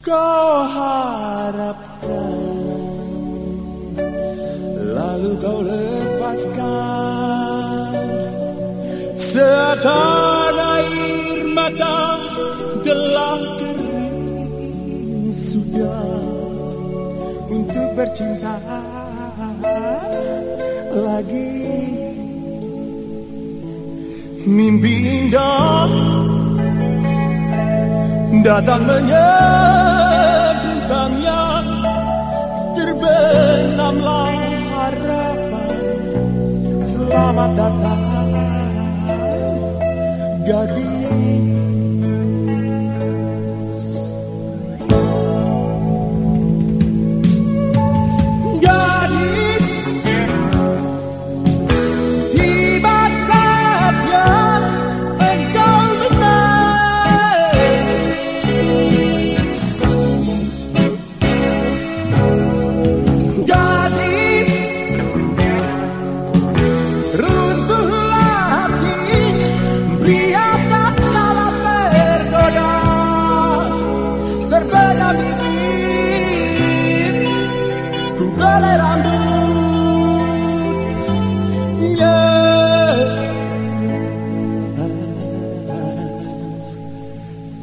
Kau harapkan Lalu kau lepaskan. Seakan air mata telah kering Sudah untuk bercinta. Lagi Mimpi indah datang menyedihkannya terbenamlah harapan. Selamat datang gadis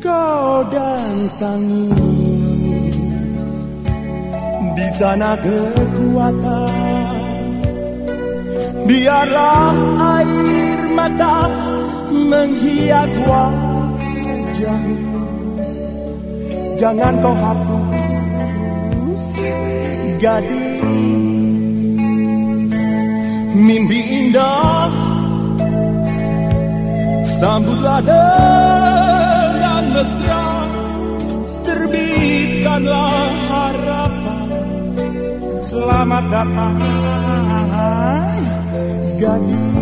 kau dan tangis di sana kekuatan. Biarlah air mata menghias wajah. Jangan kau hapus gadis. Mimpi indah. Sambutlah dengan mesra. Terbitkanlah harapan. Selamat datang. Gadis